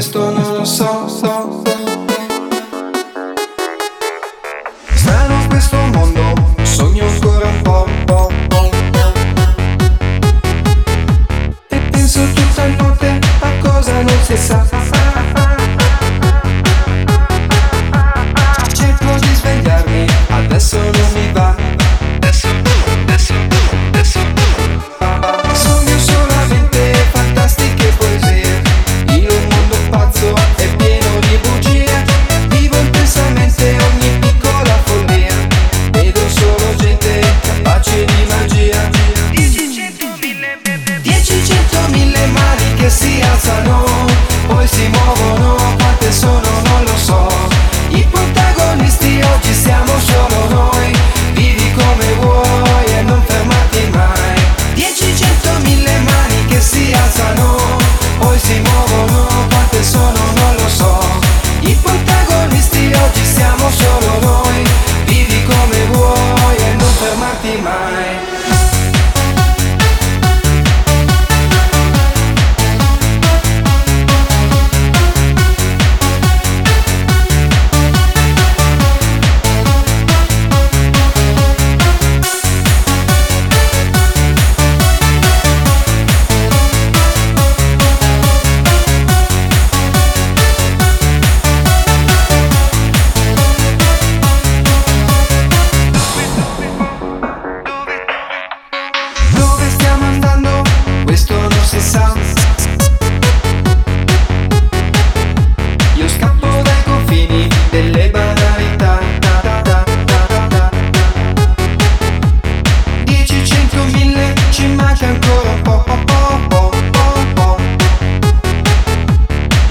questo non lo so, so. see outside.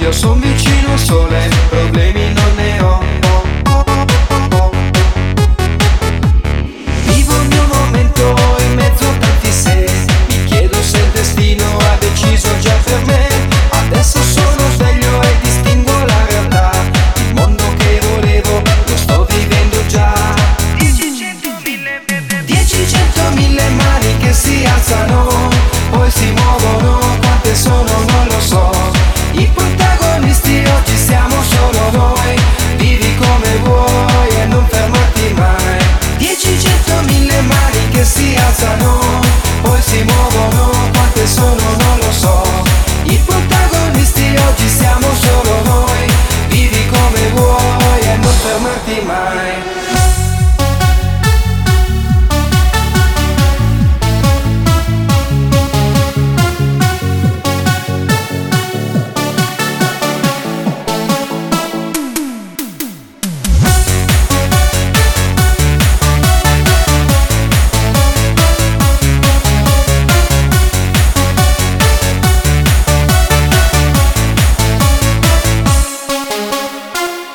Io son vicino al sole, problemi non mind.